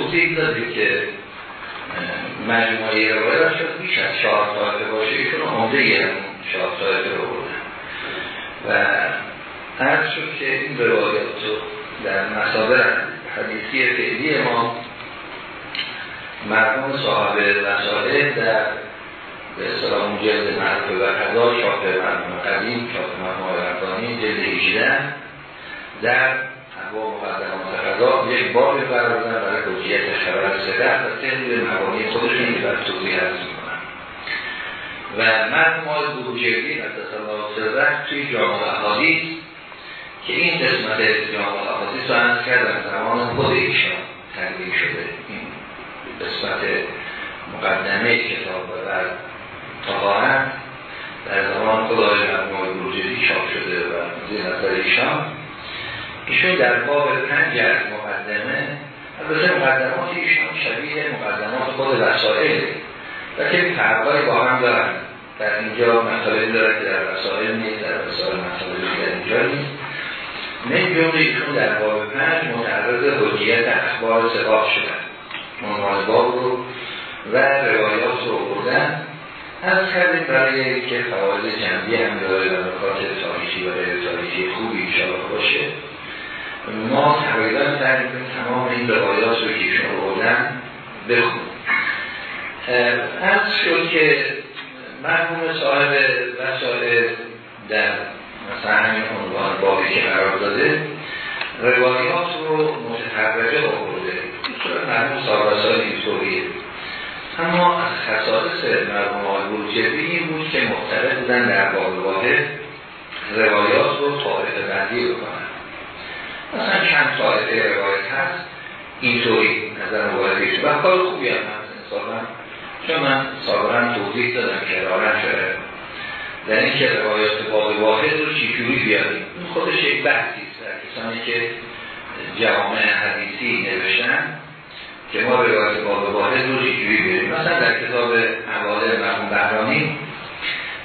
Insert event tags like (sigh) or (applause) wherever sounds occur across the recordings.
توضیح دادی که مجموعه روایات شد. بیش از چهار طالقه باشه ایشون عمده چهار طالقه رو بودن و هر شد که این روایات رو در مصادر حدیثی فعلی ما مرحوم صاحب مسائل در به اصطلاح جلد معرفه و قضا شاپ مرحوم قدیم شاپ مرحوم جلد 18 در ابواب مقدمات قضا یک باب قرار دادن برای حجیت خبر صدق و طبق مبانی خودشون که بر توضیح هست می‌کنن و مرحوم آل بروجردی قدس الله صدق توی جامعه احادیث که این قسمت جامعه احادیث رو انس کردن زمان خود ایشان تنبیه شده. این قسمت مقدمه کتاب و در تقاهن در زمان خدای مرموم بروجردی چاپ شده و زیر نظر ایشان ایشون در باب پنج از مقدمه البته مقدمات ایشان شبیه مقدمات خود وسائل. و که فرقای با هم دارن. در اینجا مطالبی داره که در وسائل نیست در وسائل مطالبی در اینجا نیست. من جمله ایشون در باب پنج متعرض حجیت اخبار سباق شدن. عنوان باب رو و روایات رو بردن از کردیم برای که فواید جنبی هم داره و نکات تاریخی و غیر تاریخی خوبی انشاءالله باشه. ما تقریبا سعی تمام این روایات رو که ایشون بردن بخونیم. از شد که مرحوم صاحب وسائل در مثلا همین عنوان بابی که قرار داده روایات رو متحرقه آورده. چون مرحوم صاحب وسائل اینطوریه. اما از خصائص مرحوم آلبورجبی این بود که مختلف بودن در باب واحد روایات رو طایفه بندی بکنن. مثلا چند طایفه روایت هست. اینطوری نظر مبارکش و کار خوبی هم هست. چون من سابقا توضیح دادم که رارن شده در این که روایات باب واحد رو چیجوری بیاریم؟ این خودش یک بحثی است. در کسانی که جوامع حدیثی نوشتن که ما روایت باب واحد رو چیجوری بیاریم؟ مثلا در کتاب حواله مرحوم بهرانی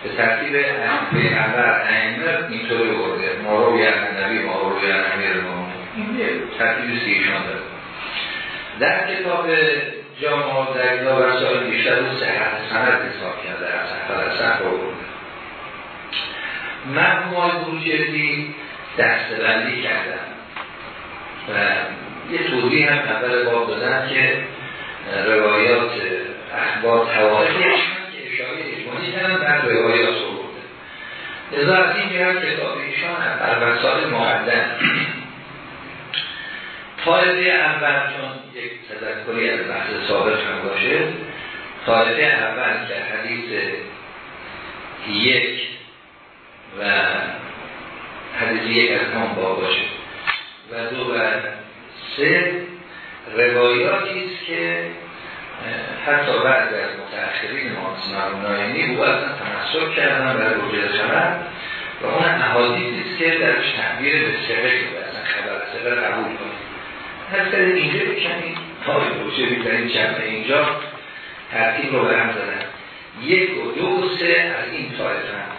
به ترتیب اول ائمه اینطوری برده ما رو بیان نبی ما رو بیان امیر ما این ترتیب سیشان داره. در کتاب جامعه در کتاب رسال بیشتر رو صحت سند حساب کرده از صحت صحت رو. مرحوم های بروجردی دستبندی کردن و یه توضیح هم اول باب دادن که روایات اخبار توائفی که اشاره اجمالی کردن در روایات رو برده ازا از این جهت کتاب ایشان بر وسائل مقدم. طایفه اول چون یک تذکری از بحث سابق هم باشه طایفه اول که حدیث یک و حدیث یک از هم با باشه. و دو و سه روایاتی است که حتی بعد از متأخرین ما نایمی او اصلا تمسک کردن برای وجود خبر و اون احادیثی است که درش تعبیر به سقه شده اصلا خبر سقه قبول کنید. هر سر اینجا کمی تای باشه بیترین چند اینجا. ترتیب رو برم زدن. یک و دو و سه از این طایفه.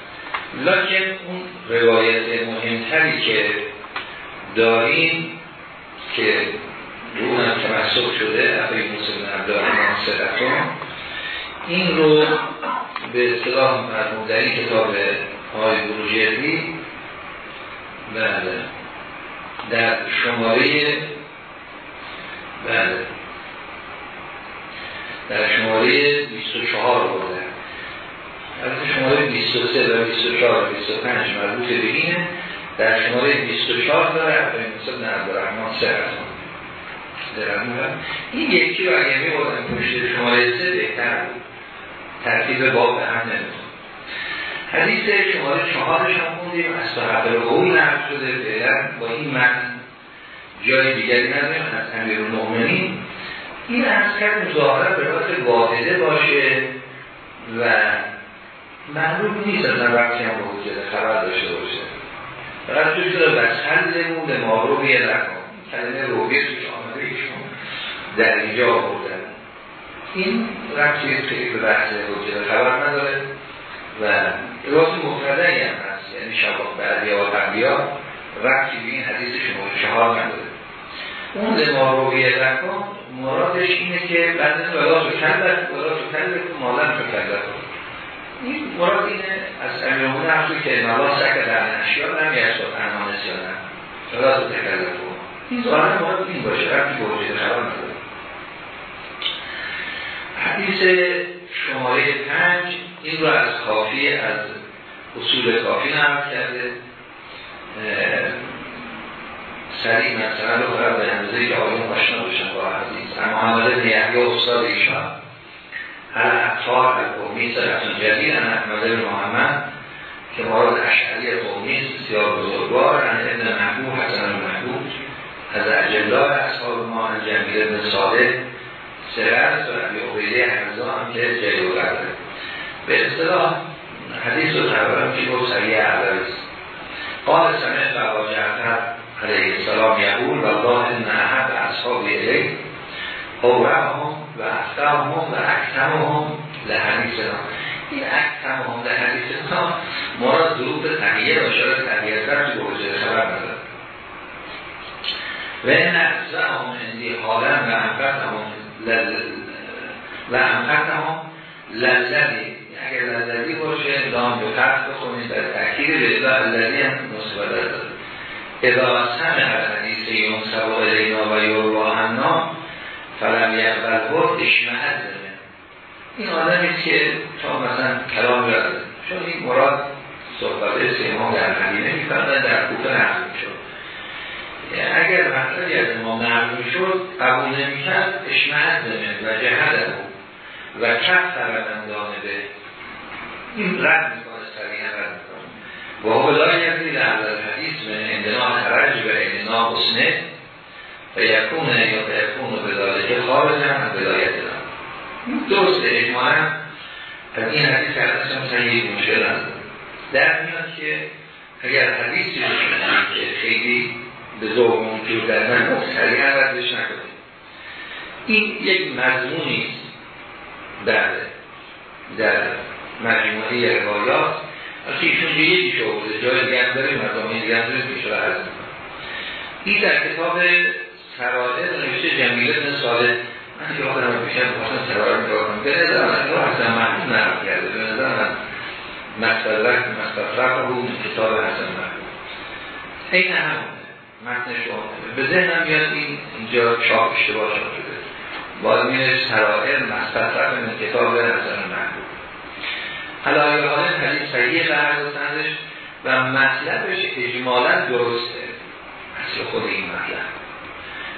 لکن اون روایت مهمتری که داریم که رو هم تمسک شده افری موسیم عبدالرحمن صدقان این رو به اصطلاح مرموم در این کتاب های بروجردی بله در شماره بله. در شماره 24 بوده. از شماره 23 و 24 و 25 مربوط به اینه. در شماره 24 داره اولین مثل عبدالرحمن سه این یکی رو اگر می بودن پشت شماره سه بهتر بود. ترتیب باب به هم نمیتون حدیث شماره چهارش هم خوندیم. از صحبه قول نقل شده. فعلا با این متن جای دیگری نداریم از امیر المؤمنین این از کرد مظاهره به وقت واحده باشه و معلوم نیست از وقتی هم با خبر داشته باشه. فقط توی شده بسند به ما رو بیه نکن کلمه روبیه توش آمده ایشون در اینجا بودن این رفتی خیلی به بحث حجت خبر نداره و راست مفرده هم هست. یعنی شباب بعدی و قبلی ها رفتی به این حدیث شما چهار نداره. اون لما رویه نکن مرادش اینه که بعد ولا تو کلت ولا تو کلت مالن تو کلت این مراد اینه از امیرمون حرفی که ملا سکت در اشیاء نمیشت و تنها نسیانم ولا تو تکلت این ظاهر مراد این باشه. رفتی به وجود خبر نداره حدیث شماره پنج این رو از کافی از اصول کافی نرم کرده. سریع مثلا رو فقط به اندازه که آقایون آشنا بشن با حدیث اما محمد بن یحیی استاد ایشان هر اطفار قومی سرطان جدید ان احمد بن محمد که مارد اشعری قومی بسیار بزرگوار ان ابن محبوب حسن محبوب از اجلال اصحاب ما ان جمیل ابن صالح سرست و عبی عبیده حمزه هم که جلی و به اصطلاح حدیث و تبرم که بود سریع عبریست قال سمعت و جعفر علیه السلام یقول و الله ان احب اصحاب الی اورهم و افترهم و اکتمهم لحدیثنا این اکتمهم لحدیثنا مراد ظروف تغییر و شرط تغییر در تو بروجه خبر نداره. و این اجزاهم اندی حالا و انفتهم و انفتهم لذدی اگر لذدی باشه دام به قرد بخونید در به لذدی هم داره. اذا سمع حدیث یون سبا الینا و یوروا عنا فلم یقبل بود اشمعت این آدمی که تا مثلا کلام یاد چون این مراد صحبت سیما در مدینه میفرمن در کوفه نقل شد اگر مطلبی از امام نقل شد قبول نمی‌کرد اشمعت و جهد و کف فرمندانه به این رد و لا یقی لحظه الحدیث من اندنا خرج به اندنا حسنه و یکون یا یکون به ذالک خارج هم بدایت دارم درست اجماعا از این حدیث حدیث هم صحیح مشکل هم در میاد که اگر حدیثی رو که خیلی به ذوق منجور در من سریعا ردش نکنید این یک مضمونی در در مجموعه روایات از ایشون دیگه یکی شعبه جای دیگه هم داریم مضامین دیگه هم داریم که از این در کتاب سرائر نوشته جمیله بن صالح من که آدم رو بشن بخواستم سرائر نگاه کنم. به نظر من رو حسن محمود نرم کرده. به نظر من مستدرک مستدرک رو کتاب حسن محمود. این همونه متن شما. به ذهنم میاد این اینجا چاپ اشتباه شده. باید میره سرائر مستدرک من کتاب حسن محمود. حالا حال حدیث صحیح دادنش و مطلبش اجمالا درسته. اصل خود این مطلب.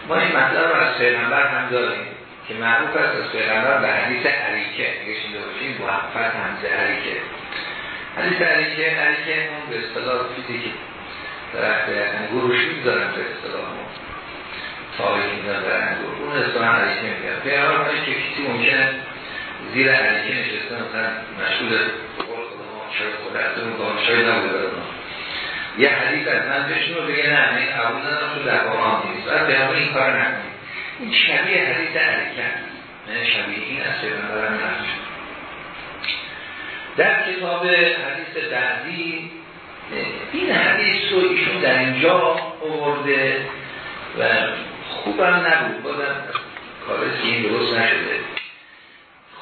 ما این مطلب رو از پیغمبر هم داریم که معروف است از پیغمبر به حدیث عریکه. اگه شنیده باشیم محفظ همزه عریکه. حدیث عریکه عریکه اون به اصطلاح چیزی که درخت انگور روش می‌ذارن به اصطلاح ما. تاریخ می‌ذارن در انگور. اون اصطلاح عریکه میگن. پیغمبر که کسی ممکنه زیر علیکه نشسته مثلا مشهور شاید دانشای نبوده یه حدیث از من بشنو بگه نه این قبول ندارم تو در قرآن نیست. بعد به این کار نکنید این شبیه حدیث علیکه نه شبیه این از پیغمبرم نقش در کتاب حدیث بعدی این حدیث رو ایشون در اینجا آورده و خوبم نبود. بازم کار این درست نشده.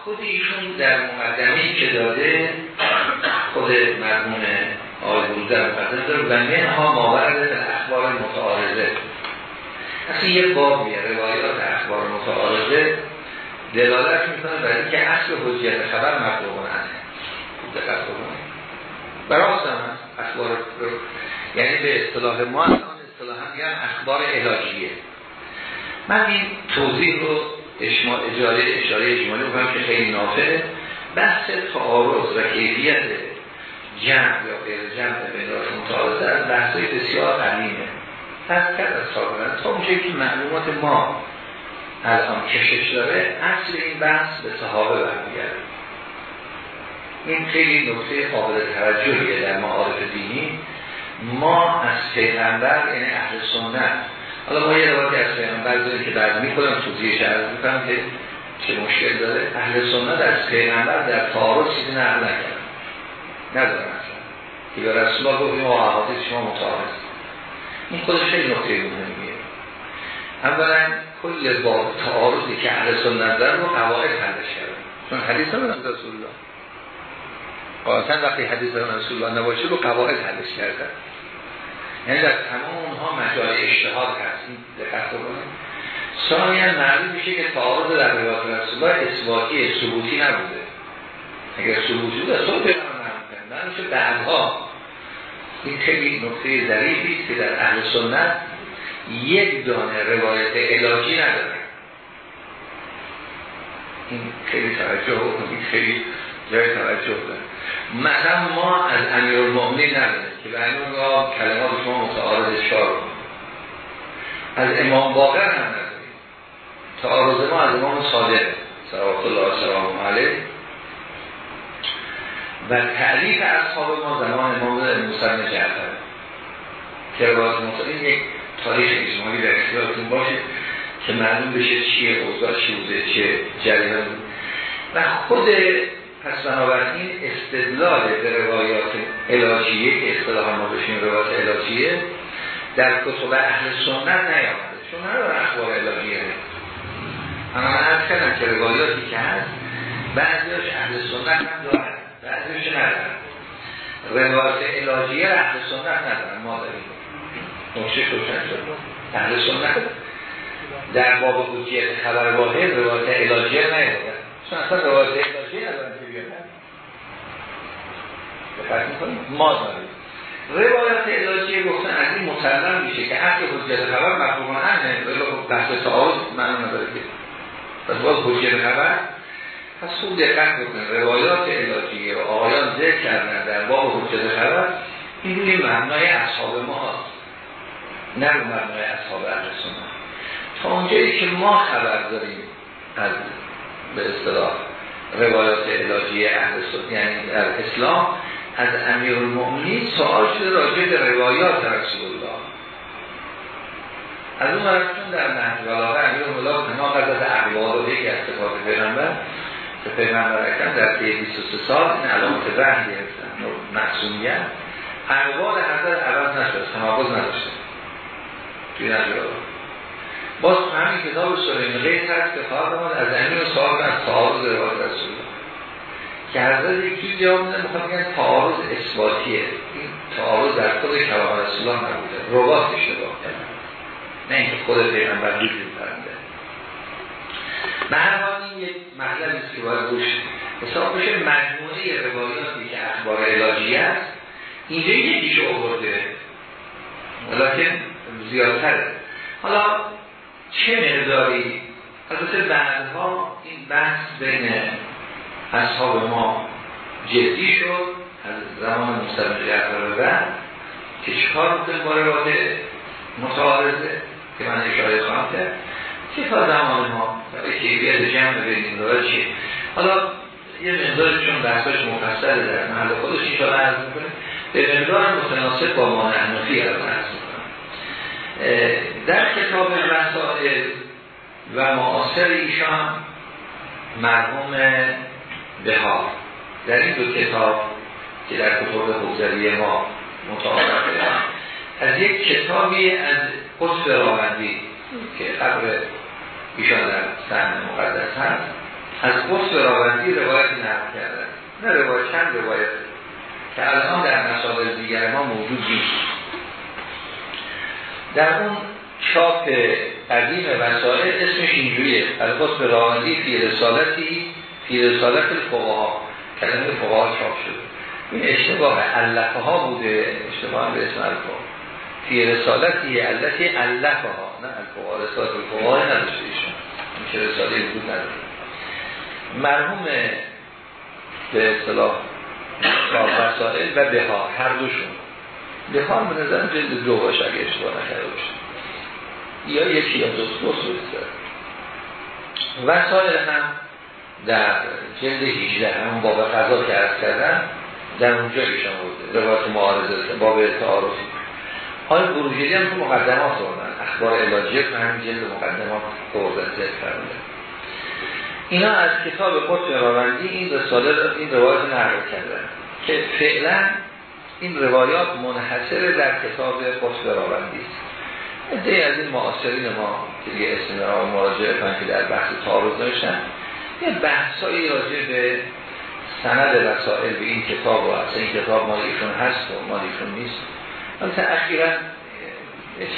خود ایشون در مقدمه که داده خود مرمون آقای بوزر مقدم داره و منها ماورد در اخبار متعارضه. اصلا یه باب میه روایات اخبار متعارضه. دلالت می‌کنه برای که اصل حجیت خبر مطلوب هست دقت بکنید. براست هم اخبار یعنی به اصطلاح ما اصطلاح هم اخبار الهیه. من این توضیح رو اجاره اشاره اجمالی بکنم که خیلی نافعه بحث تعارض و کیفیت جمع یا غیر جمع بیناش متعارضه از بحثای بسیار قدیمه. پس کرد از سابقا تا اونجایی که معلومات ما الان کشش داره اصل این بحث به صحابه برمیگرده. این خیلی نکته قابل توجهیه در معارف دینی. ما از پیغمبر یعنی اهل سنت حالا ما یه روایتی از پیغمبر داریم که بعد می‌کنم توضیحش عرض می‌کنم که چه مشکل داره. اهل سنت از پیغمبر در تعارض چیزی نقل نکرد ندارم اصلا. که به رسول الله گفتیم و احادیث شما متعارض. این خودش خیلی نکته مهمیه. اولا کل با تعارضی که اهل سنت دارن رو قواعد حلش کردن چون حدیث هم رسول الله. قاعدتا وقتی حدیث رسول الله نباشه رو قواعد حلش کردن یعنی در تمام اونها مجال اشتهاد هست. دقت بکنید ثانیا معلوم میشه که تعارض در روایات رسول الله اثباتی ثبوتی نبوده. اگر ثبوتی بود اصلا پیغمبر نمیشه میشه بعدها. این خیلی نکته ظریفی که در اهل سنت یک دانه روایت الهی نداره. این خیلی توجه این خیلی جای توجه داره. مثلا ما از امیر المؤمنین نداره که به همین را کلمات شما متعارض شار از امام باقر هم نداریم تعارض ما از امام صادق صلوات الله سلام علیه. و تعریف اصحاب ما زمان امام موسی جعفر. که روایت مطلعین یک تاریخ اجمالی در اختیارتون باشه که معلوم بشه چیه اوضاع چی بوده چه جریان و خود پس بنابراین استدلال به روایات علاجیه که اصطلاح ما بشیم روایات علاجیه در کتب اهل سنت نیامده. چون نداره اخبار علاجیه اما من از کردم که روایاتی که هست بعضیش اهل سنت هم دارن بعضیش ندارن. روایات علاجیه اهل سنت ندارن ما داریم. روشن شد؟ اهل سنت. در باب حجیت خبر واحد روایات علاجیه نیامده. چون اصلا روایت علاجیه ندارن که ما داریم. روایت علاجی گفتن از این مسلم میشه که حق حجیت خبر مفهوم همه. خب بحث تعارض معنا نداره که. پس باز حجیت خبر. پس خوب دقت بکنه روایات علاجی و آقایان ذکر کردن در باب حجیت خبر. این روی معنای اصحاب ما هست نه روی معنای اصحاب اهل سنت. تا اونجایی که ما خبر داریم از به اصطلاح روایات علاجی اهل سنت یعنی در اسلام از امیر المؤمنین سوال شده راجع به روایات رسول الله. از اون مرفتون در نهج بلاغه امیر المؤمنین تنها قضت اقوال و یکی از صفات پیغمبر که پیغمبر اکرم در طی 23 سال این علامت وحی گرفتن. معصومیت. اقوال حضرت عوض نشد تناقض نداشته توی نهج بلاغه باز همین کتاب سلیم غیر هست که خواهد از امیر سوال از تعارض روایت رسول که حضرت یکی جواب میدن می‌خواد بگن تعارض اثباتیه. این تعارض در خود کلام رسول الله نبوده. روات اشتباه کردن. نه اینکه خود پیغمبر دیگه فرنده به هر حال این یک مطلب است که باید روش حساب بشه مجموعه روایاتی که اخبار علاجی است اینجا یکیشو آورده. ولیکن زیادتره. حالا چه مقداری؟ البته بعدها این بحث بین اصحاب ما جدی شد از زمان جعفر و که چکار بکنیم با روایت متعارضه که من اشاره خواهم کرد. چه تا زمان ما؟ کیفیت جمع ببینیم روایت چیه؟ حالا یه مقدار چون بحثاش مفصل در محل خودش این شاید عرض می‌کنیم. به مقدار متناسب با ما نحنفی عرض می‌کنم. در کتاب مسائل و معاصر ایشان مرحوم بهار. در این دو کتاب که در کتاب حوزری ما متعارفه از یک کتابی از قصف راوندی که قبر ایشان در سن مقدس هست. از قصف راوندی روایت نقل کردن نه روایت چند روایت؟ که الان در مسائل دیگر ما موجود نیست. در اون چاپ قدیم وسائل اسمش اینجوریه. از قصف راوندی فی رسالتی فی رسالت الفقها. کلمه فقها چاپ شده. این اشتباه علفه ها بوده. اشتباه به اسم الفا. فی رسالتی علتی علفه ها نه الفقها رسالت الفقها نداشته ایشون. که رساله بود نداره. مرحوم به اصطلاح وسائل و بها هر دوشون. بها به نظر جلد دو باشه اگه اشتباه نکرده باشه یا یکی یا دوست دوست وسائل هم در جلد 18 همون باب قضا که عرض کردن در اونجا ایشان بوده روایت معارضه باب تعارفی حال بروجری هم تو مقدمات بردن اخبار علاجیه تو همین جلد مقدمات بردن ذکر فرموده اینا از کتاب قطب راوندی این رساله این روایت نقل کردن که فعلا این روایات منحصر در کتاب قطب راوندی است. دی از این معاصرین ما که دیگه اسم را مراجعه کنن که در بحث تعارض داشتن یه بحثایی راجع به سند وسائل به این کتاب و اصلا این کتاب مالیشون هست و مالیشون نیست. البته اخیرا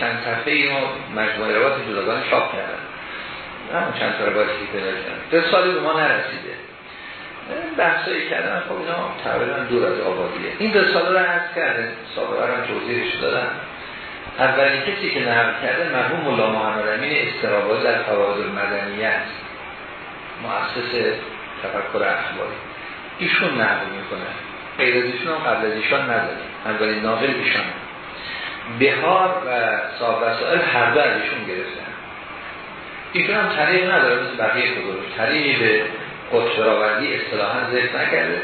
چند صفحه اینو مجموعه روایت جداگانه شاپ کردن. همون چند تا روایتی که پیدا رساله به ما نرسیده. بحثایی کردن خب اینا تقریبا دور از آبادیه. این رساله رو عرض کرده سابقا هم توضیحش دادن. اولین کسی که نقل کرده مرحوم مولا محمد امین استرابادی در فواید المدنیت مؤسس تفکر اخباری. ایشون نقل می‌کنه. غیر از ایشون هم قبل از ایشان نداره. اولین ناقل ایشان. بهار و صاحب وسائل هر دو از ایشون گرفتن. ایشون هم طریق نداره مثل بقیه کدومش طریقی به قطفراوردی اصطلاحا ذکر نکرده.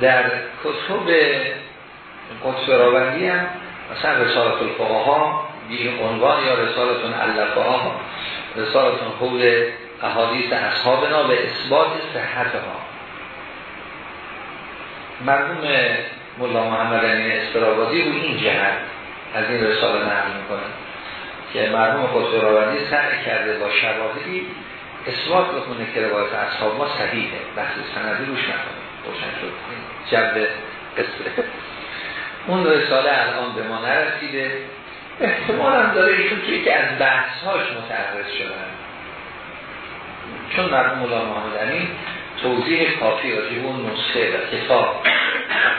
در کتب قطفراوردی هم مثلا رسالت الفقها بی عنوان یا رسالتون علفه ها رسالتون حول احادیث اصحابنا به اثبات صحت ها مرحوم ملا محمد امین استرابادی رو این جهت از این رساله نقل می‌کنه که مرحوم خسروانی سعی کرده با شواهدی اثبات بکنه که روایت اصحاب ما صحیحه. بحث سندی روش نکنه. روشن شد. جنب قصه. اون رساله الان به ما نرسیده. احتمال هم داره ایشون توی که از بحث هاش متعرض شدن. چون مرحوم مولا محمد توضیح کافی راجع اون نسخه و کتاب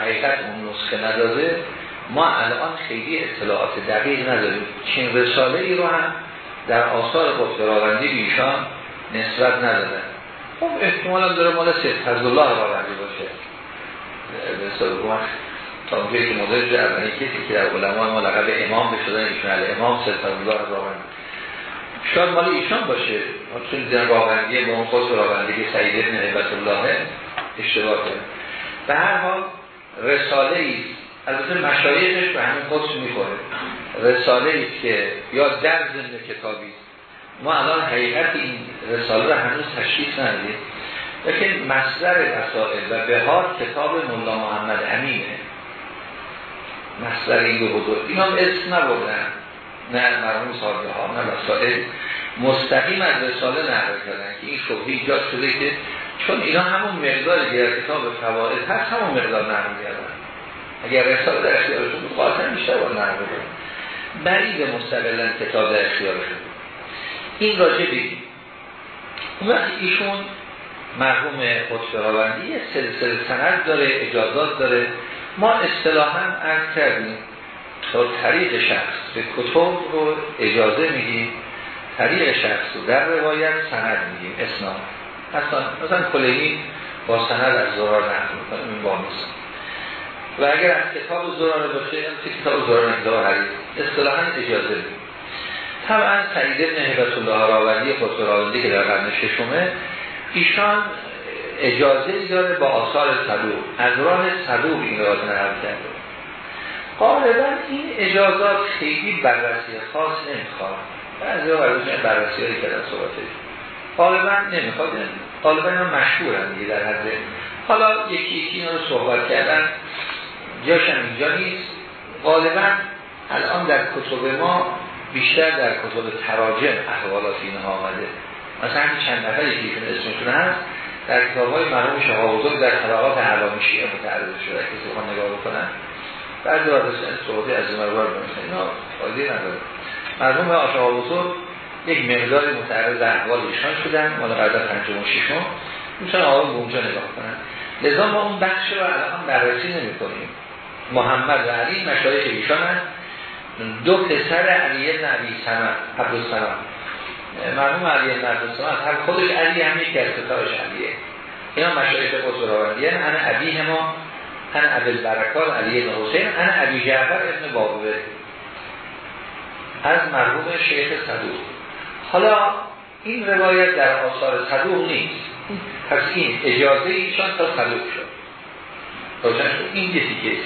حقیقت اون نسخه نداده. ما الان خیلی اطلاعات دقیق نداریم. چین رساله ای رو هم در آثار قطبراوندی بیشان نسبت ندادن. خب احتمال هم داره مال سید فضلالله راوندی باشه. تا اونجایی که مدرج اولین کسی که در علماء ما لقب امام بشدن ایشون امام فضلالله راوندی شاید مال ایشان باشه. چون دیدن راوندی به اون خود راوندی که سعید ابن حبت الله اشتباه کرد. به هر حال رساله ای البته مشایخش به همین قدس می‌خوره. رساله ای که یا در ضمن کتابی. ما الان حقیقت این رساله رو هنوز تشخیص ندید لیکن مصدر رسائل و بهار کتاب ملا محمد امینه. مصدر این دو حضور. اینا اسم نبودن نه مرمون صاحبه ها نه رسائل مستقیم از رساله نقل کردن که این شبهی ایجاد شده که چون اینا همون مقدار در کتاب فوائد هست همون مقدار نقل کردن. اگر رساله در اختیارشون بود خواهد بیشتر با نقل بود بعید مستقلا کتاب در اختیارشون این راجع بگیم اون وقت ایشون مرحوم خودفراوندی یه سلسل سند داره اجازات داره. ما اصطلاحا عرض کردیم تا طریق شخص به کتب رو اجازه میدیم طریق شخص رو در روایت سند میگیم اسناد اصلا مثلا کلینی با سند از زرار نقل می‌کنه این با نیست و اگر از کتاب زرار باشه هم کتاب زرار نقل حدیث. اصطلاحا اجازه میدیم. طبعا سعید ابن حبت الله راوندی خود که در قرن ششمه ایشان اجازه داره با آثار صدوق از راه صدوق این را نقل کرده. غالبا این اجازات خیلی بررسی خاص نمی‌خواد. بعضی ها بررسی هایی کردن صحبتش غالبا نمی‌خواد. غالبا هم مشهورن دیگه در حد. حالا یکی یکی اینا رو صحبت کردن. جاشم اینجا نیست. غالبا الان در کتب ما بیشتر در کتب تراجم احوالات اینها آمده. مثلا چند نفر یکی اسمشون هست در کتاب های مرحوم شهاب در طبقات علامی شیعه متعرض شده کسی خواهد نگاه بکنن. بعد را صحبتی از این مرور بمیسن اینا فایده نداره. مرحوم آشا بزرگ یک مقدار متعرض احوال ایشان شدن مال قدر پنجم و ششم. می‌تونن آقای به اونجا نگاه کنن. لذا ما اون بخش رو الان بررسی نمی کنیم محمد و علی مشایخ ایشان دو پسر علی ابن عبی عبدالسلام. مرحوم علی عبدالسلام هر خودش علی هم یکی از ستارش علیه اینا مشایخ قصراوندی یعنی انا عبی ما انا عبد البرکات علی ابن حسین انا عبی جعفر ابن بابوه. از مرحوم شیخ صدوق. حالا این روایت در آثار صدوق نیست. پس این اجازه ایشان تا صدوق شد. روشن شد. این یه تیکه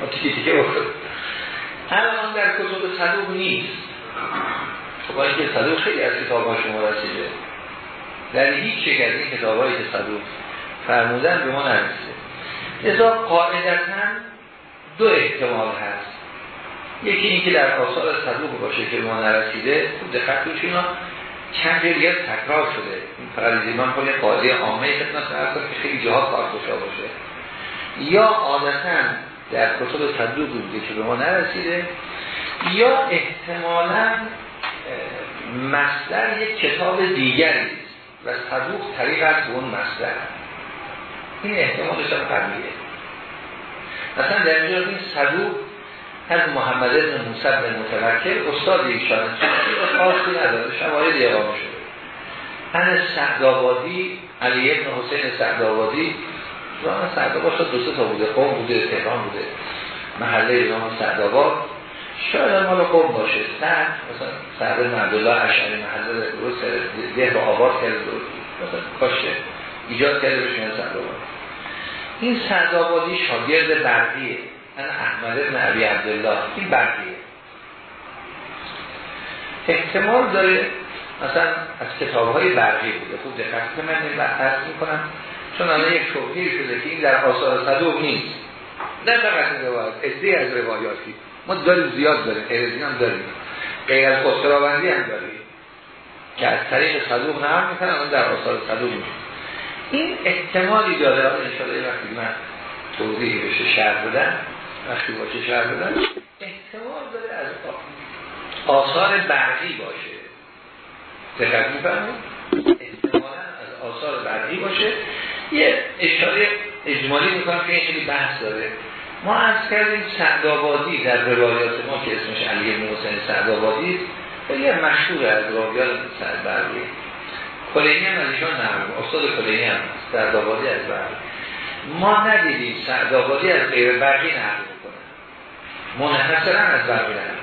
ما تیکه تیکه بخور الان در کتب صدوق نیست. خب که صدوق خیلی از کتاب ها شما رسیده در هیچ یک از این کتاب هایی که صدوق فرمودن به ما نرسیده. لذا قاعدتا دو احتمال هست. یکی اینکه در آثار صدوق باشه که ما نرسیده خوب دقت اینا چند جریت تکرار شده. این فقط ایمان کنه قاعده عامه خدمت که خیلی جهات کار باشه. یا عادتا در کتب صدوق بوده که به ما نرسیده یا احتمالا مصدر یک کتاب دیگری و صدوق طریق از اون مصدر. این احتمالش هم قبلیه مثلا در اینجا این صدوق از محمد ابن موسی بن متوکل استاد ایشان خاصی نداره شواهد اقامه شده. ان سعدآبادی علی ابن حسین سعدآبادی راه سعدآباد شد دو تا بوده قوم بوده تهران بوده. محله نام سعدآباد. شاید مال قوم باشه. سعد مثلا سعد بن عبدالله اشعری محله درست ده رو آباد کرده مثلا کاشه. ایجاد کرده بشه سعدآباد این سعدآبادی شاگرد برقیه. من احمد بن عبی عبدالله. این برقیه. احتمال داره مثلا از کتاب های برقی بوده. خوب دقت که من بحث می‌کنم. چون الان یک شبهی شده که این در آثار صدوق نیست. نه فقط روایت ادهی از روایاتی. ما داریم زیاد داریم ایرزی هم داریم. غیر از خسراوندی هم داریم. که از طریق صدوق نهم می‌کنن اون در آثار صدوق نیست این احتمالی داره انشاءالله وقتی من توضیحی بشه شهر بدن وقتی باشه شهر بدن احتمال داره از آثار برقی باشه. دقت میفرمون احتمالا از آثار برقی باشه. یه اشاره اجمالی می‌کنم که این بحث داره. ما از کردیم سعدآبادی در روایات ما که اسمش علی موسین سعدآبادی خیلی مشهور از راویان سعد برقی کلینی هم از ایشان نرم استاد کلینی هم سعدآبادی از برقی ما ندیدیم سعدآبادی از غیر برقی نقل منحصرا از برقی نقل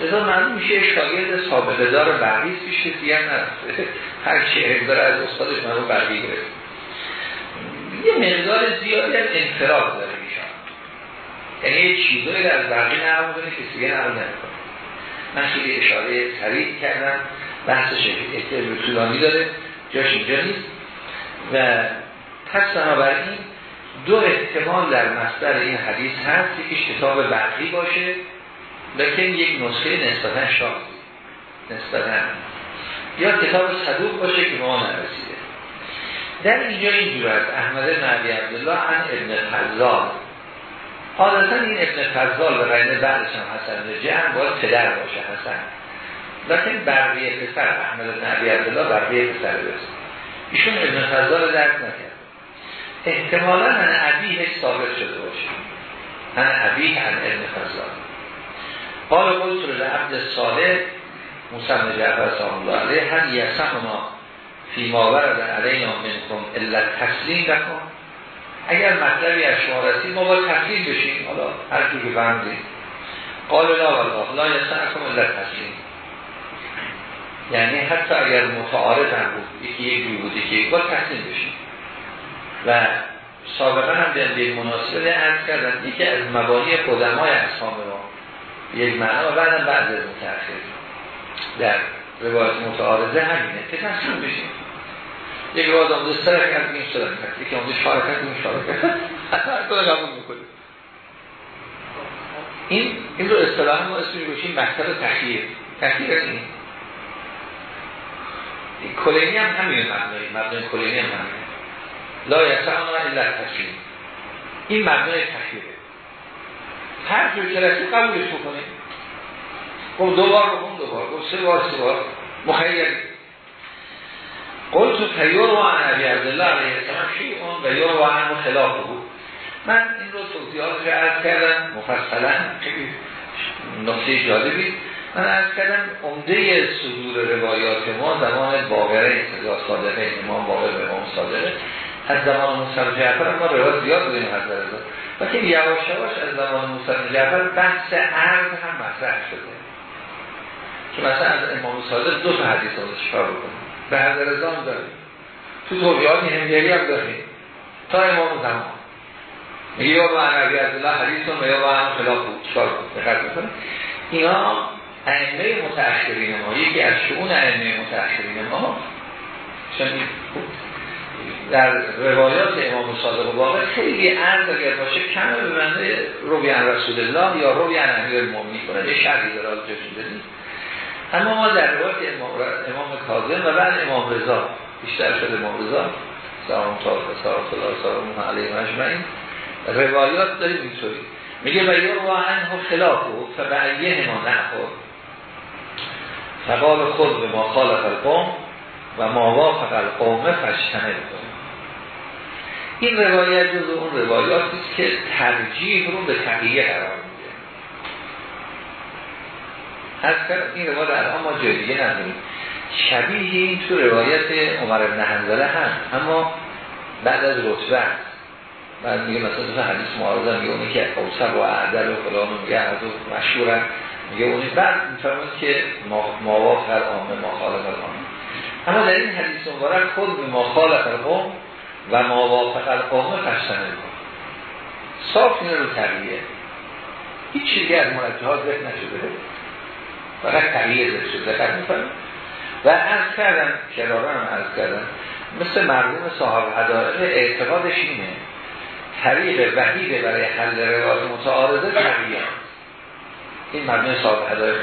لذا معلوم میشه شاگرد سابقه دار برقی پیش دیگر نرفته. هر چه داره از استادش منو برقی گرفت یه مقدار زیادی از انفراد داره. یعنی چیزایی از برقی نقل می‌کنه که دیگه نقل نمی‌کنه من خیلی اشاره سریع کردم بحثش احتیاج طولانی داره جاش اینجا نیست. و پس بنابراین دو احتمال در مصدر این حدیث هست که کتاب برقی باشه لیکن یک نسخه نسبتا شاد نسبتا. یا کتاب صدوق باشه که ما نرسیده. در اینجا اینجور است. احمد نبی عبدالله عن ابن فضال عادتا این ابن فضال و غیر بعدش هم حسن جمع باید پدر باشه حسن. لیکن برقیه پسر احمد نبی عبدالله برقیه پسر بسید ایشون ابن فضال درک نکرد. احتمالا من عبیه ثابت شده باشه. من عبیه عن ابن فضال. قال قلت رو عبد صالح موسی جعفر سلام الله علیه هم یسمنا فی ما ورد علینا منکم الا تسلیم بکن اگر مطلبی از شما رسید ما باید تسلیم بشیم. حالا هر جور که فهمدید قال لا والله لا یسمکم الا تسلیم. یعنی حتی اگر متعارض هم بود یکی یک جوی بود یکی یک باید تسلیم بشیم. و سابقا هم در به مناسبه ارز کردن یکی از مبانی قدمای اصحاب ما. یک معنا و بعدم بعد از متأخر. در روایت متعارضه همینه که تسلیم بشیم. یک روایت آمده سر کرد این سر کرد یکی آمده شار کرد این شار کرد حتی قبول می‌کنه. این این رو اصطلاح ما اسمش بشیم مکتب تخییر. تخییر این کلینی هم همین مبنای مبنای کلینی هم همینه لا یسعنا الا تسلیم این مبنای تخییره. هر جور که رسید قبولش بکنه. گفت دو بار بکن دو بار گفت سه بار سه بار. مخیر قلت فیور و عن عبی عبدالله علیه السلام اون و یور و عن خلاف بود. من این رو توضیحات رو عرض کردم مفصلا خیلی نقطه جالبی. من عرض کردم عمده صدور روایات ما زمان باقره یا صادقه امام باقر به امام صادقه از زمان موسی جعفر ما روایات زیاد بودیم حضرت و که یواش یواش از زمان موسی جعفر بحث عرض هم مطرح شده. که مثلا از امام صادق دو تا حدیث رو چکار بکنیم هر رضا داریم. تو توضیحات همیری هم داریم. تا امام زمان. میگه یا با عربی الله حدیث و یا با هم خلاف بود. چکار بود. اینا ائمه متأخرین ما یکی از شعون ائمه متأخرین ما چون در روایات امام صادق واقع خیلی عرض اگر باشه کم به معنی روی رسول الله یا روی عن امیر المؤمنین کنه یه شرحی داره جشن بدید اما ما در روایت امام, امام کاظم و بعد امام رضا بیشتر شده امام رضا سلام تا سلام الله سلام علیه مجمعین روایات داریم اینطوری. میگه و و عنه خلاف بود فبعیه ما نخور فقال خود به ما خالف القوم و ما وافق القوم فشتنه بکنیم این روایت جز اون روایاتی است که ترجیح رو به تقییه قرار از این روایت الان ما جای دیگه نداریم. شبیه این تو روایت عمر ابن حنظله هست اما بعد از رتبه. بعد میگه مثلا تو حدیث معارضه میگه اونی که اوسر و عدل و فلان میگه از مشهورن. میگه اونی بعد میفرماید که مواقع آمه مخالف القوم اما در این حدیث مبارک خود به مخالف القوم و موافق القوم فشتنه کن صاف اینه رو تغییه هیچ چیزی از مرجحات ذکر نشده. فقط تغییر شده ذکر میفرماید و عرض کردم کرارا هم عرض کردم مثل مرموم صاحب هدایت اعتقادش اینه طریق وحیده برای حل روایات متعارضه تغییر این مبنی صاحب هدایت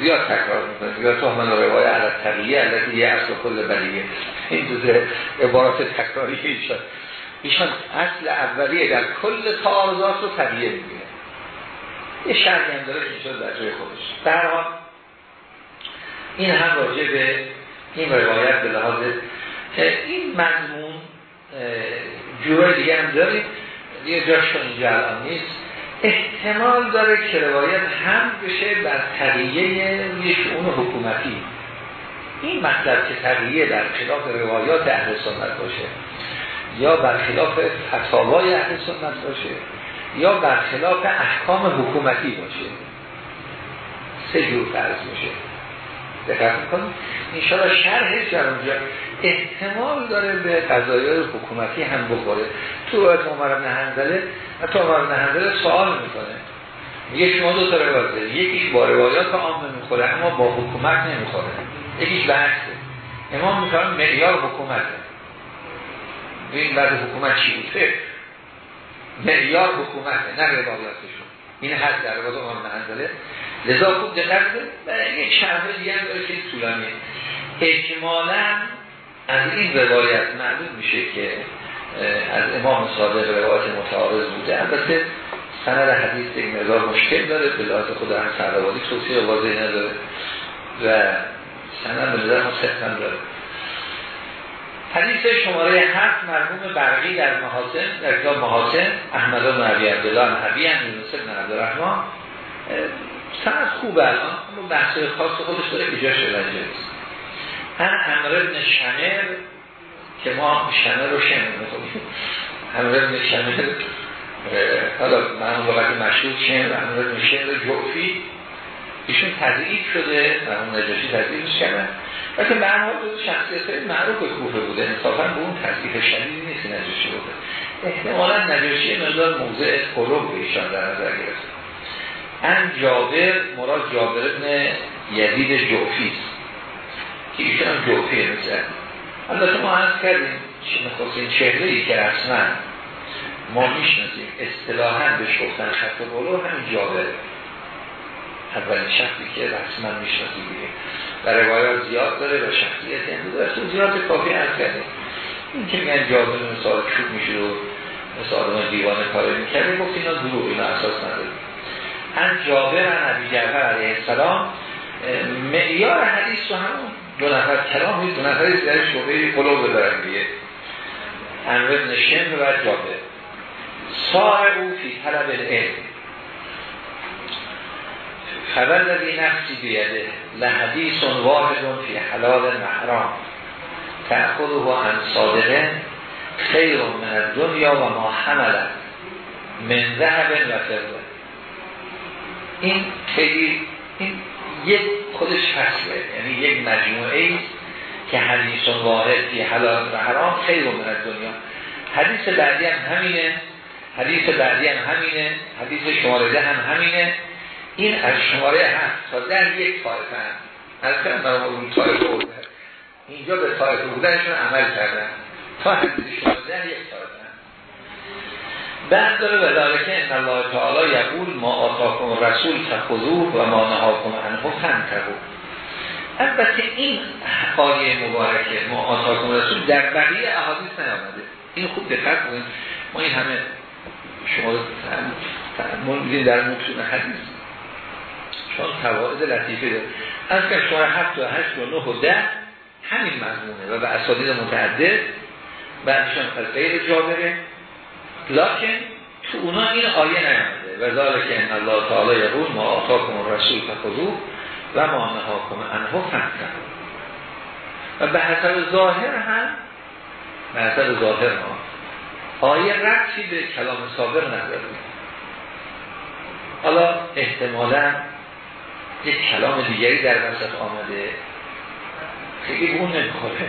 زیاد تکرار می‌کنه. زیاد تو همون روایت علی تقییه التي یه اصل کل بلیه. این دوزه عبارات تکراری ایشان ایشان اصل اولیه در کل تعارضات رو تقییه می‌گیره یه شرطی هم داره. که در جای خودش. در حال این هم راجع به این روایت به لحاظ این مضمون جورای دیگه هم داریم. یه جاشون اینجا الان نیست. احتمال داره که روایت هم بشه بر تقییه یه شعون حکومتی. این مطلب که تقییه در خلاف روایات اهل سنت باشه یا بر خلاف فتاوای اهل سنت باشه. یا بر خلاف احکام حکومتی باشه. سه جور فرض میشه. دقت می‌کنیم انشاءالله شرحش در اونجا. احتمال داره به قضایای حکومتی هم بخوره. تو روایت عمر بن حنظله حتی عمر بن حنظله سوال می‌کنه. میگه شما دو تا روایت یکیش با روایات عامه می‌خوره اما با حکومت نمی‌خوره. یکیش بحثه. امام می‌کنم معیار حکومته. این بعد حکومت چی بوده معیار حکومته نه روایاتشون. این حد در عمر بن حنظله لذا خوب دقت یک شرح دیگه هم داره که طولانیه. اجمالا از این روایت معلوم میشه که از امام صادق روایت متعارض بوده. البته سند حدیث یک مقدار مشکل داره. به لحاظ خود هم سردوادی توصیه واضح نداره. و سند به نظر هم داره. حدیث شماره هفت مرحوم برقی در محاسن در کتاب محاسن احمد و عبی عبدالله نبی هم یونس بن عبدالرحمن. سند خوبه الان اما بحث خاص خودش داره که جاش نیست. هم امر ابن شمر که ما شمر رو شمر می‌خونیم امر ابن شمر حالا من وقتی مشهور شمر امر ابن شمر جوفی. ایشون تضعیف شده و اون نجاشی تضعیفش کردن لیکن به هر حال شخصیت معروف کوفه بوده. انصافا به اون تضعیف شدیدی نیست نجاشی بوده. احتمالا نجاشی مقدار موضع قلوب به ایشان در نظر گرفت. ان جابر مراد جابر ابن یزید جوفیست که ایشون هم جوفیه می‌زد. البته ما عرض کردیم این چهره ای که رسما ما می‌شناسیم اصطلاحا بهش گفتن خط بولو همین جابر. اولین شخصی که رسما می‌شناسیم دیگه. و روایات زیاد داره و شخصیت هم داره. زیاد کافی عرض کردیم این که میگن جابر مثال چوب میشه و مثال ما دیوانه کاره می‌کرده گفت اینا دروغ اینا اساس نداره. هم جابر هم نبی جعفر علیه السلام معیار حدیث رو همون دو نفر کلام دو نفری در شبه قلوب دارن دیگه. ابن شمر و جابه سار او فی طلب العلم. لذی نفسی بیده لحدیث واحد فی حلال محرام. تأخذه عن صادقه خیر من دنیا و ما حمله من ذهب و فرده این خیلی این یک خودش فصله. یعنی یک مجموعه است که حدیث واحد فی حلال و حرام خیر من دنیا حدیث بعدی هم همینه. حدیث بعدی هم همینه. حدیث شماره هم همینه. این از شماره هفت. تا در یک طایفه هم. از کنم برای اون طایفه بوده اینجا به طایفه بودنشون عمل کردن تا حدیث در یک طایفه هم. بعد داره به که ان الله تعالی یقول ما آتاکم رسول تخذوه و ما نهاکم عنه فانتهوا. البته این آیه مبارکه ما آتاکم رسول در بقیه احادیث نیامده. این خوب دقت کنید. ما این همه شما در متون حدیث. چون قواعد لطیفه داره. از که شما هفت و هشت و نه و ده همین مضمونه و به اسادید متعدد بعدشان از غیر جابره. لکن تو اونا این آیه نیامده. و ذالک ان الله تعالی یقول ما آتاکم رسول فخذوه و ما نهاکم عنه فانتهوا و به حسب ظاهر هم به حسب ظاهر ما آیه رفتی به کلام صابر نداره. حالا احتمالا یک کلام دیگری در وسط آمده. خیلی اون نمی‌خوره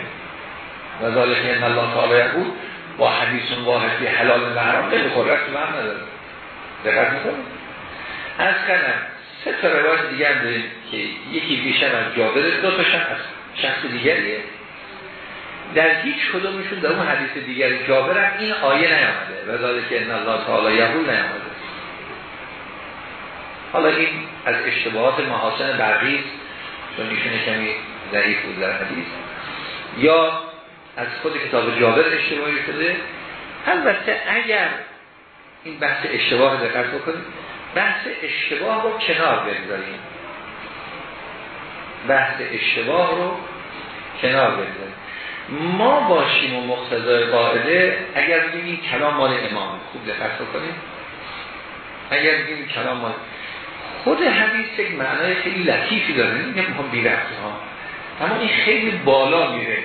و ذالک ان الله تعالی بود با حدیث واحدی حلال و حرام نمی‌خوره رفت هم نداره. دقت می‌کنه از کنم سه تا روایت دیگر داریم که یکی بیشتر از جابر دو تاشم از شخص دیگریه. در هیچ کدومشون در اون حدیث دیگر جابر این آیه نیامده. و ذالک ان الله تعالی یهول نیامده. حالا این از اشتباهات محاسن برقی چون ایشون کمی ضعیف بود در حدیث. یا از خود کتاب جابر اشتباهی شده. البته اگر این بحث اشتباه دقت بکنید بحث اشتباه رو کنار بگذاریم. بحث اشتباه رو کنار بگذاریم. ما باشیم و مقتضای قاعده اگر بگیم این کلام مال امام خوب دقت بکنیم. اگر بگیم کلام مال خود حدیث یک معنای خیلی لطیفی داره. نمی‌خوام بی ها. اما این خیلی بالا میره.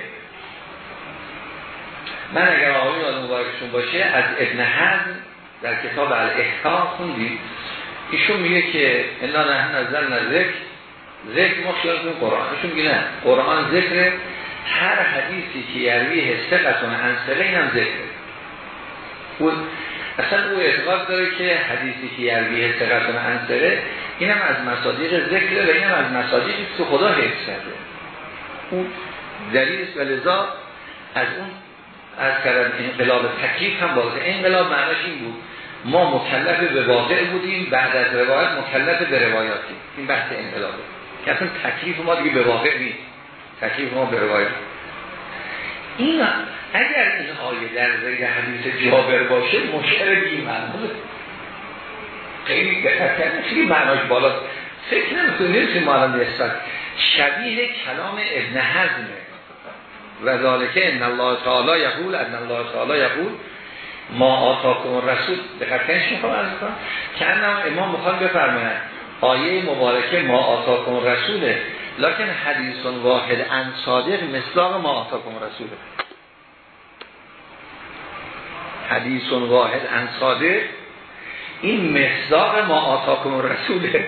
من اگر آقای یاد مبارکشون باشه از ابن حزم در کتاب الاحکام خوندید ایشون میگه که انا نحن نزلنا ذکر. ذکر ما خیالتون قرآن. ایشون میگه نه. قرآن ذکر هر حدیثی که یروی حسه قطعون انسله این هم ذکره. اصلا او اعتقاد داره که حدیثی که یروی ثقتون انصره اینم از مصادیق ذکره و اینم از مصادیقی که خدا حفظ کرده. اون دلیل و لذا از اون از کردن انقلاب تکلیف هم بازه انقلاب معناش این بود ما مکلف به واقع بودیم بعد از روایت مکلف به روایاتی این بحث انقلابه که اصلا تکلیف ما دیگه به واقع نیست. تکلیف ما به روایت. این اگر این آیه در زیر حدیث جابر باشه مشکل معنی خیلی (laughs) خیلی معناش بالا فکر نمی‌کنه نیست معنی نسبت شبیه کلام ابن حزمه و ذالکه ان الله تعالی یقول ان الله تعالی یقول ما آتاکم رسول دقت کنش می‌خوام از کنم؟ که امام می‌خواد بفرمایند آیه مبارکه ما آتاکم رسوله لکن حدیث واحد ان صادق مثلاق ما آتاکم رسوله حدیث واحد ان صادق این مصداق ما آتاکم رسوله.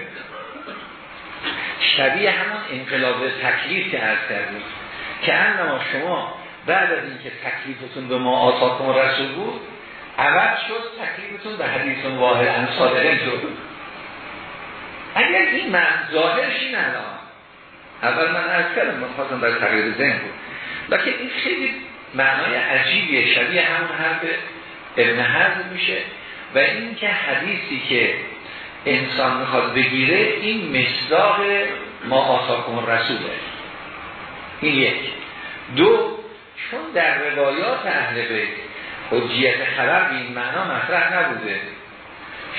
شبیه همون انقلاب تکلیف که عرض کردیم. که انما شما بعد از اینکه تکلیفتون به ما آتاکم رسول بود عوض شد تکلیفتون به حدیث واحد ان صادقه شد. اگر این من ظاهرش این الان اول من عرض کردم من خواستم در تغییر ذهن بود. لیکن این خیلی معنای عجیبیه شبیه همون حرف ابن حضر میشه. و این که حدیثی که انسان می‌خواد بگیره این مصداق ما آتاکم رسوله این یک. دو چون در روایات اهل بیت حجیت خبر به این معنا مطرح نبوده.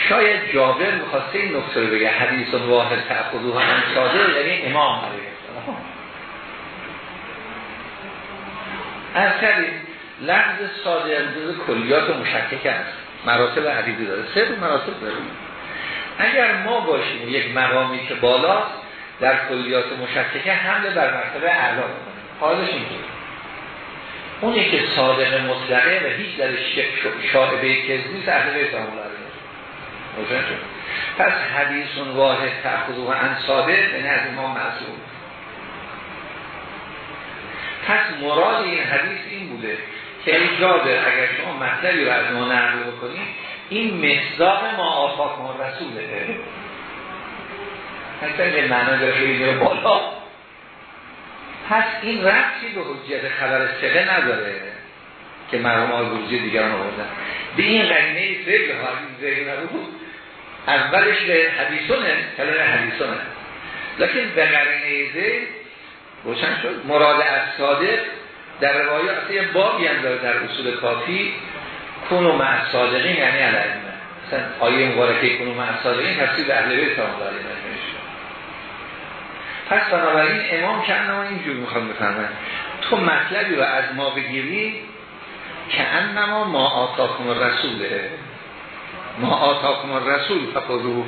شاید جابر می‌خواسته این نکته رو بگه حدیث واحد تأخذوها هم ساده یعنی امام علیه از کردیم لفظ صادق جز کلیات مشکک است. مراتب حدیدی داره. سه مراتب داره. اگر ما باشیم یک مقامی که بالاست در کلیات مشککه حمله بر مرتبه اعلا. حالش اینطور اونی که صادق مطلقه و هیچ در شاعبه کذبی اهل بیت پس حدیث واحد تأخذ و ان صادق یعنی از امام معصوم. پس مراد این حدیث این بوده که ای جابر اگر شما مطلبی رو از ما نقل بکنید این مصداق ما آفاق رسوله. حتی به معنی داره خیلی بالا. پس این رفتی به حجیت خبر سقه نداره که مرحوم های بروزی دیگران آوردن. به این قرینه زیل ها این نبود اولش به حدیثونه کلمه حدیثونه. لیکن به قرینه زیل روشن شد. مراد از صادق در روایات یه بابی هم داره در اصول کافی کنو مع صادقین یعنی علمه مثلا آیه مبارکه کنو مع صادقین تفسیر اهل بیت هم داره. پس بنابراین امام کنما اینجور می‌خواد بفرماید تو مطلبی رو از ما بگیری که انما ما آتاکم رسوله ما آتاکم رسول فقدو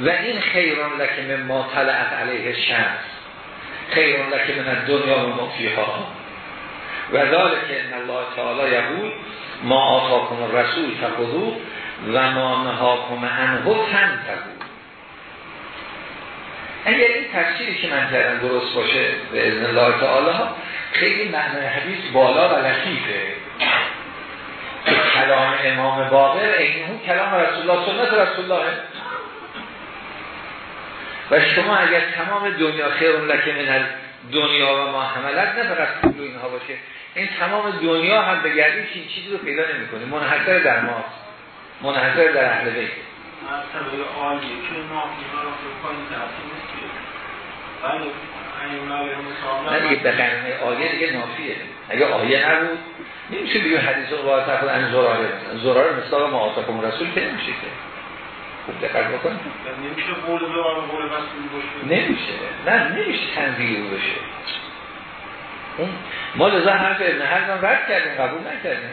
و این خیران لکه ما طلعت علیه شمس خیران لکه من دنیا و مفیها. و ذالک ان الله تعالی یقول ما آتاکم رسول فقدو و ما نهاکم انه تنتهو اگر این تفسیری که من کردم درست باشه به ازن الله تعالی خیلی معنی حدیث بالا و لطیفه. کلام امام باقر اون کلام رسول الله سنت رسول الله. و شما اگر تمام دنیا خیرون لکه من دنیا و ما حملت نه فقط پول اینها باشه. این تمام دنیا هم بگردید این چیزی رو پیدا نمی کنیم منحصر در ماست. منحصر در اهل بیت. ما نه دیگه به قرنه آیه دیگه نافیه اگه آیه نبود نمیشه دیگه حدیث رو باید تقل ان زراره. زراره مثلا ما آتاکم رسول که نمیشه که. خوب دقت بکن نمیشه قول نمیشه. نه نمیشه تنزیل باشه. اون ما لذا حرف ابن حرم رد کردیم قبول نکردیم.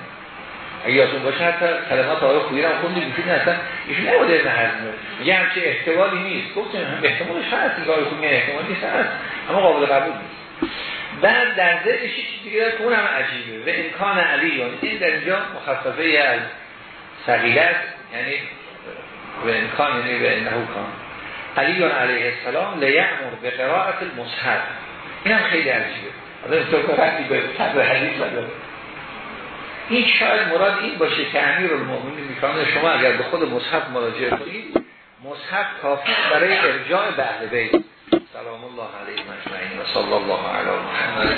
اگه یادتون باشه حتی کلمات آقای خویی هم خوندیم. میگه اصلا ایشون نبوده ابن حزم میگه همچه احتمالی نیست. گفتیم احتمالش هست. که آقای خویی احتمالی نیست هست. اما قابل قبول نیست. بعد در ذهنش چیز دیگه که اون هم عجیبه. و امکان علی این در اینجا مخففه از سقیلت یعنی و امکان یعنی و انهو کان. علی علیه السلام لیعمر به قراءت المصحف. این هم خیلی عجیبه. آدم تو که به صدر حدیث این شاید مراد این باشه که امیر المؤمنین می‌کنه شما اگر به خود مصحف مراجعه کنید مصحف کافی برای ارجاع به اهل بیت. سلام الله علیه مجمعین و صلی الله علی محمد